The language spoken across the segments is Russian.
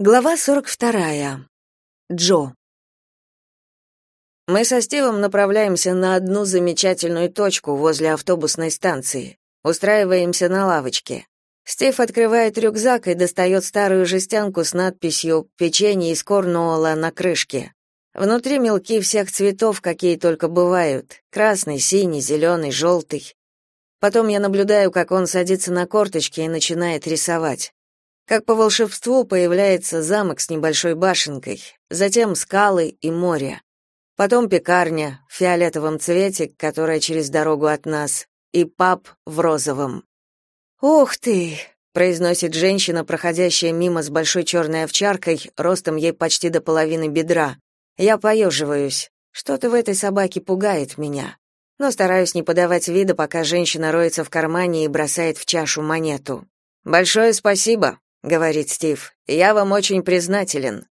Глава 42. Джо. Мы со Стивом направляемся на одну замечательную точку возле автобусной станции. Устраиваемся на лавочке. Стив открывает рюкзак и достает старую жестянку с надписью «Печенье из Корнуолла» на крышке. Внутри мелки всех цветов, какие только бывают. Красный, синий, зеленый, желтый. Потом я наблюдаю, как он садится на корточки и начинает рисовать. Как по волшебству появляется замок с небольшой башенкой, затем скалы и море. Потом пекарня в фиолетовом цвете, которая через дорогу от нас, и паб в розовом. «Ух ты!» — произносит женщина, проходящая мимо с большой черной овчаркой, ростом ей почти до половины бедра. Я поеживаюсь. Что-то в этой собаке пугает меня. Но стараюсь не подавать вида, пока женщина роется в кармане и бросает в чашу монету. «Большое спасибо», говорит Стив. Я вам очень признателен.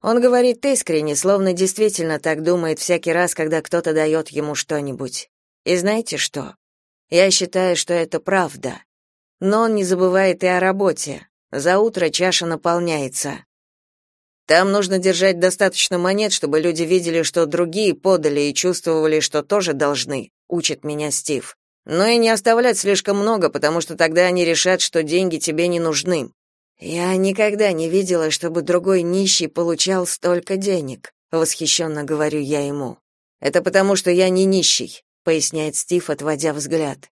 Он говорит искренне, словно действительно так думает всякий раз, когда кто-то дает ему что-нибудь. И знаете что? Я считаю, что это правда. Но он не забывает и о работе. За утро чаша наполняется. Там нужно держать достаточно монет, чтобы люди видели, что другие подали и чувствовали, что тоже должны, учит меня Стив. Но и не оставлять слишком много, потому что тогда они решат, что деньги тебе не нужны. Я никогда не видела, чтобы другой нищий получал столько денег, восхищенно говорю я ему. Это потому, что я не нищий, поясняет Стив, отводя взгляд.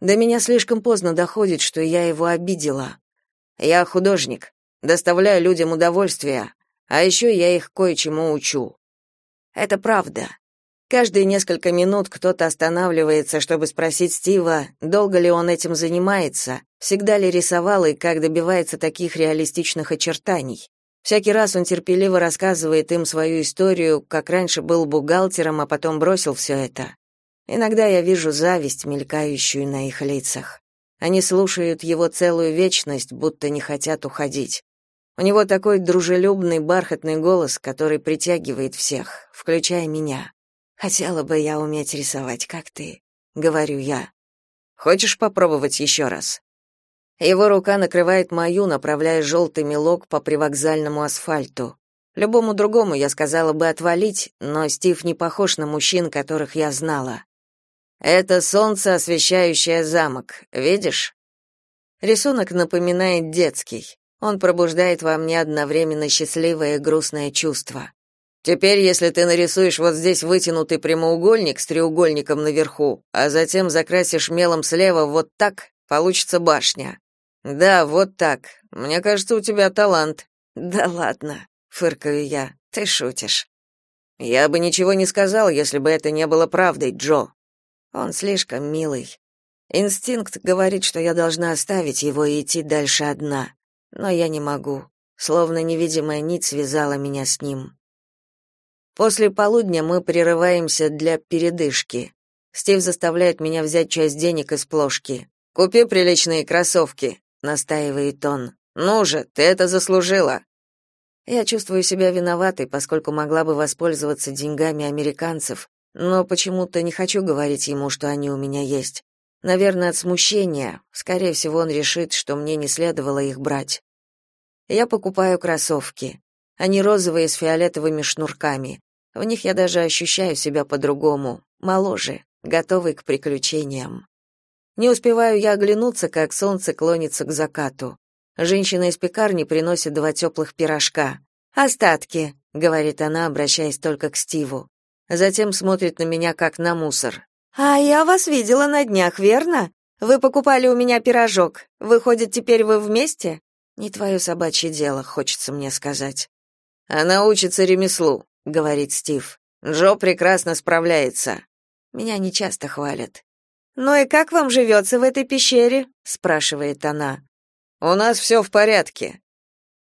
До меня слишком поздно доходит, что я его обидела. Я художник, доставляю людям удовольствие, а еще я их кое-чему учу. Это правда. Каждые несколько минут кто-то останавливается, чтобы спросить Стива, долго ли он этим занимается, всегда ли рисовал и как добивается таких реалистичных очертаний. Всякий раз он терпеливо рассказывает им свою историю, как раньше был бухгалтером, а потом бросил все это. Иногда я вижу зависть, мелькающую на их лицах. Они слушают его целую вечность, будто не хотят уходить. У него такой дружелюбный, бархатный голос, который притягивает всех, включая меня. Хотела бы я уметь рисовать, как ты, говорю я. Хочешь попробовать еще раз? Его рука накрывает мою, направляя желтый мелок по привокзальному асфальту. Любому другому я сказала бы отвалить, но Стив не похож на мужчин, которых я знала. Это солнце, освещающее замок. Видишь? Рисунок напоминает детский. Он пробуждает во мне одновременно счастливое и грустное чувство. Теперь, если ты нарисуешь вот здесь вытянутый прямоугольник с треугольником наверху, а затем закрасишь мелом слева вот так, получится башня. Да, вот так. Мне кажется, у тебя талант. Да ладно, фыркаю я. Ты шутишь. Я бы ничего не сказал, если бы это не было правдой, Джо. Он слишком милый. Инстинкт говорит, что я должна оставить его и идти дальше одна, но я не могу. Словно невидимая нить связала меня с ним. После полудня мы прерываемся для передышки. Стив заставляет меня взять часть денег из плошки. «Купи приличные кроссовки», — настаивает он. «Ну же, ты это заслужила». Я чувствую себя виноватой, поскольку могла бы воспользоваться деньгами американцев, но почему-то не хочу говорить ему, что они у меня есть. Наверное, от смущения. Скорее всего, он решит, что мне не следовало их брать. Я покупаю кроссовки. Они розовые с фиолетовыми шнурками. В них я даже ощущаю себя по-другому, моложе, готовый к приключениям. Не успеваю я оглянуться, как солнце клонится к закату. Женщина из пекарни приносит два теплых пирожка. «Остатки», — говорит она, обращаясь только к Стиву. Затем смотрит на меня, как на мусор. «А я вас видела на днях, верно? Вы покупали у меня пирожок. Выходит, теперь вы вместе?» «Не твое собачье дело», — хочется мне сказать. «Она учится ремеслу», говорит Стив. Джо прекрасно справляется. Меня не часто хвалят. Ну и как вам живется в этой пещере? спрашивает она. У нас все в порядке.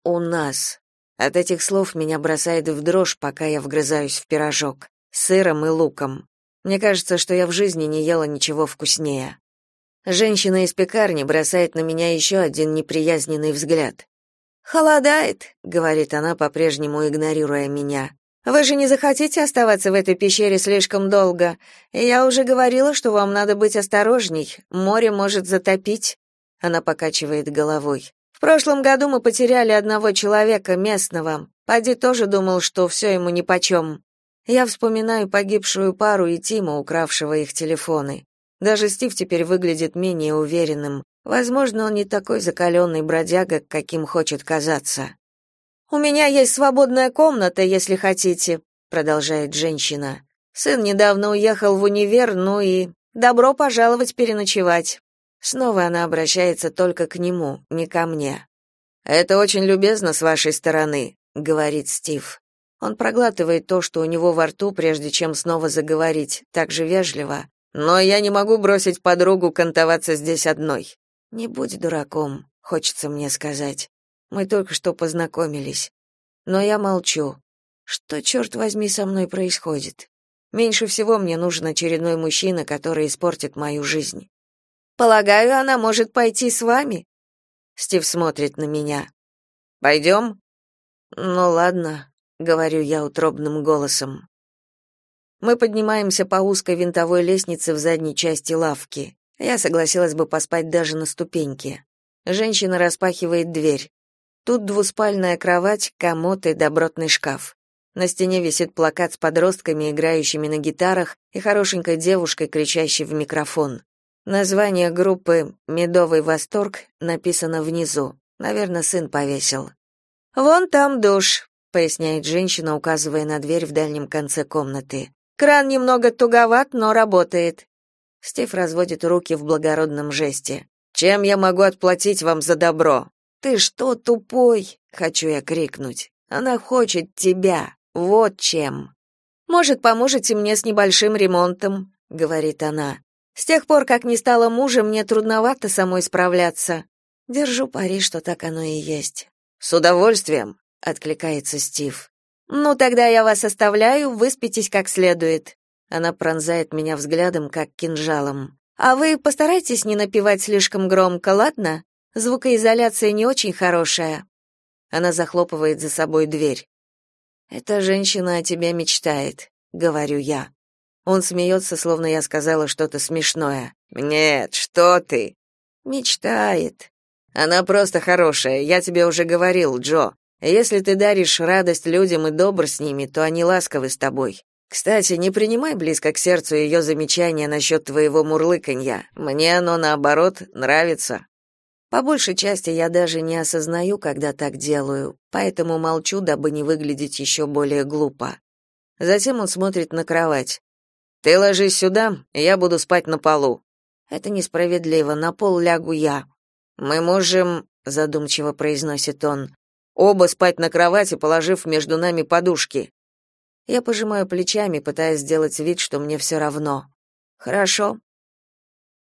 У нас. От этих слов меня бросает в дрожь, пока я вгрызаюсь в пирожок с сыром и луком. Мне кажется, что я в жизни не ела ничего вкуснее. Женщина из пекарни бросает на меня еще один неприязненный взгляд. «Холодает», — говорит она, по-прежнему игнорируя меня. Вы же не захотите оставаться в этой пещере слишком долго. Я уже говорила, что вам надо быть осторожней. Море может затопить. Она покачивает головой. В прошлом году мы потеряли одного человека местного. Пади тоже думал, что все ему нипочем. Я вспоминаю погибшую пару и Тима, укравшего их телефоны. Даже Стив теперь выглядит менее уверенным. Возможно, он не такой закаленный бродяга, каким хочет казаться. «У меня есть свободная комната, если хотите», — продолжает женщина. «Сын недавно уехал в универ, ну и добро пожаловать переночевать». Снова она обращается только к нему, не ко мне. «Это очень любезно с вашей стороны», — говорит Стив. Он проглатывает то, что у него во рту, прежде чем снова заговорить, так же вежливо. «Но я не могу бросить подругу кантоваться здесь одной». «Не будь дураком», — хочется мне сказать. «Мы только что познакомились». Но я молчу. Что, черт возьми, со мной происходит? Меньше всего мне нужен очередной мужчина, который испортит мою жизнь. «Полагаю, она может пойти с вами?» Стив смотрит на меня. «Пойдем?» «Ну ладно», говорю я утробным голосом. Мы поднимаемся по узкой винтовой лестнице в задней части лавки. Я согласилась бы поспать даже на ступеньке. Женщина распахивает дверь. Тут двуспальная кровать, комод и добротный шкаф. На стене висит плакат с подростками, играющими на гитарах, и хорошенькой девушкой, кричащей в микрофон. Название группы «Медовый восторг» написано внизу. Наверное, сын повесил. «Вон там душ», поясняет женщина, указывая на дверь в дальнем конце комнаты. Кран немного туговат, но работает. Стив разводит руки в благородном жесте. Чем я могу отплатить вам за добро? Ты что, тупой? хочу я крикнуть. Она хочет тебя. Вот чем. Может, поможете мне с небольшим ремонтом, говорит она. С тех пор, как не стала мужем, мне трудновато самой справляться. Держу пари, что так оно и есть. С удовольствием, откликается Стив. Ну тогда я вас оставляю, выспитесь как следует. Она пронзает меня взглядом как кинжалом. А вы постарайтесь не напевать слишком громко, ладно? Звукоизоляция не очень хорошая. Она захлопывает за собой дверь. Эта женщина о тебе мечтает, говорю я. Он смеется, словно я сказала что-то смешное. Нет, что ты? Мечтает. Она просто хорошая, я тебе уже говорил, Джо. Если ты даришь радость людям и добр с ними, то они ласковы с тобой. Кстати, не принимай близко к сердцу ее замечания насчет твоего мурлыканья. Мне оно, наоборот, нравится. По большей части я даже не осознаю, когда так делаю, поэтому молчу, дабы не выглядеть еще более глупо. Затем он смотрит на кровать. «Ты ложись сюда, я буду спать на полу». «Это несправедливо, на пол лягу я». «Мы можем...» — задумчиво произносит он. Оба спать на кровати, положив между нами подушки. Я пожимаю плечами, пытаясь сделать вид, что мне все равно. Хорошо.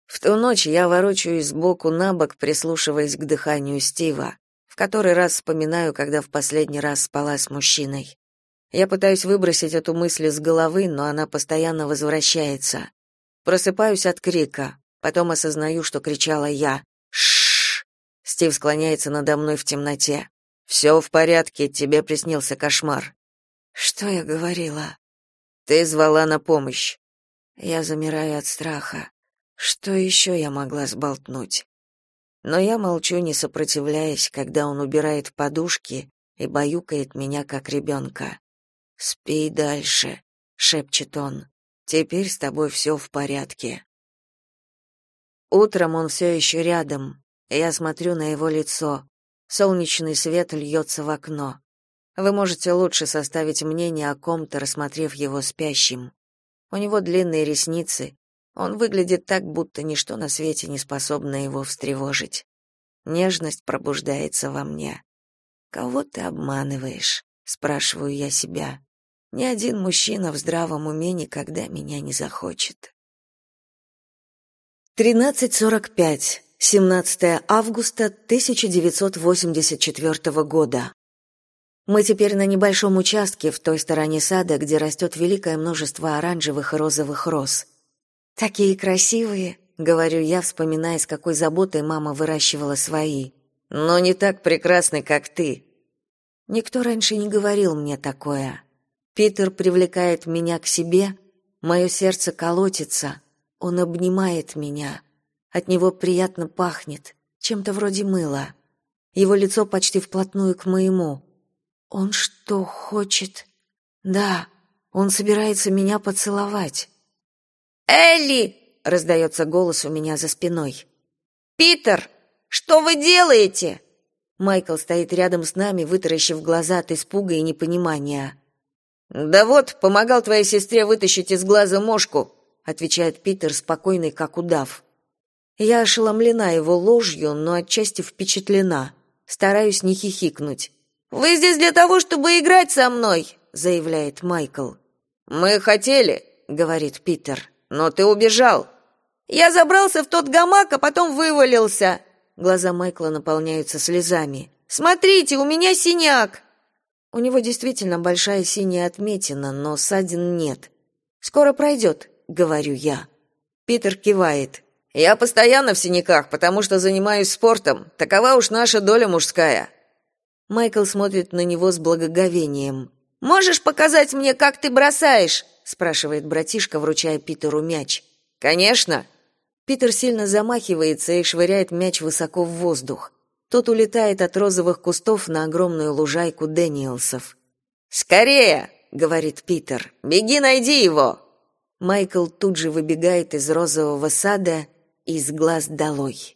В ту ночь я ворочаюсь сбоку на бок, прислушиваясь к дыханию Стива. В который раз вспоминаю, когда в последний раз спала с мужчиной. Я пытаюсь выбросить эту мысль из головы, но она постоянно возвращается. Просыпаюсь от крика, потом осознаю, что кричала я. Шш. Стив склоняется надо мной в темноте. «Все в порядке, тебе приснился кошмар. Что я говорила? Ты звала на помощь. Я замираю от страха. Что еще я могла сболтнуть? Но я молчу, не сопротивляясь, когда он убирает подушки и баюкает меня как ребенка. «Спи дальше», — шепчет он. «Теперь с тобой все в порядке». Утром он все еще рядом. Я смотрю на его лицо. Солнечный свет льется в окно. Вы можете лучше составить мнение о ком-то, рассмотрев его спящим. У него длинные ресницы. Он выглядит так, будто ничто на свете не способно его встревожить. Нежность пробуждается во мне. Кого ты обманываешь? спрашиваю я себя. Ни один мужчина в здравом уме никогда меня не захочет. 13:45. 17 августа 1984 года. Мы теперь на небольшом участке в той стороне сада, где растет великое множество оранжевых и розовых роз. Такие красивые, говорю я, вспоминая, с какой заботой мама выращивала свои. Но не так прекрасны, как ты. Никто раньше не говорил мне такое. Питер привлекает меня к себе, мое сердце колотится, он обнимает меня. От него приятно пахнет, чем-то вроде мыла. Его лицо почти вплотную к моему. Он что, хочет? Да, он собирается меня поцеловать. «Элли!» — раздается голос у меня за спиной. «Питер, что вы делаете?» Майкл стоит рядом с нами, вытаращив глаза от испуга и непонимания. «Да вот, помогал твоей сестре вытащить из глаза мошку», — отвечает Питер, спокойный, как удав. Я ошеломлена его ложью, но отчасти впечатлена. Стараюсь не хихикнуть. «Вы здесь для того, чтобы играть со мной», — заявляет Майкл. «Мы хотели», — говорит Питер, — «но ты убежал». «Я забрался в тот гамак, а потом вывалился». Глаза Майкла наполняются слезами. «Смотрите, у меня синяк!» У него действительно большая синяя отметина, но ссадин нет. «Скоро пройдет», — говорю я. Питер кивает. «Я постоянно в синяках, потому что занимаюсь спортом. Такова уж наша доля мужская». Майкл смотрит на него с благоговением. «Можешь показать мне, как ты бросаешь?» — спрашивает братишка, вручая Питеру мяч. «Конечно». Питер сильно замахивается и швыряет мяч высоко в воздух. Тот улетает от розовых кустов на огромную лужайку Дэниелсов. «Скорее!» — говорит Питер. «Беги, найди его!» Майкл тут же выбегает из розового сада из глаз долой.